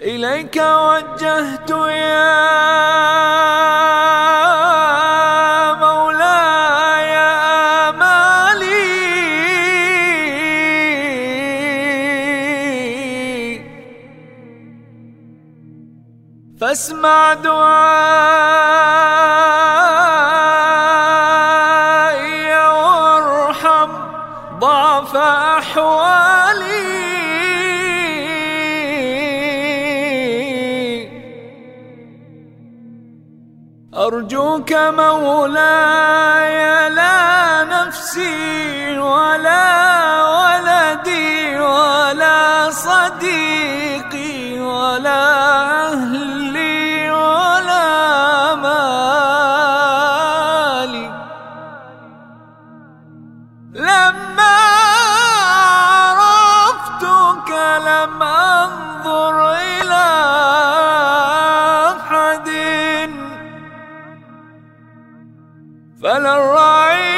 إليك وجهت يا مولاي آمالي. فاسمع دعائي وارحم ضعف أحوالي. أرجوك مولاي لا نفسي ولا ولدي ولا صديقي. فلا الرعي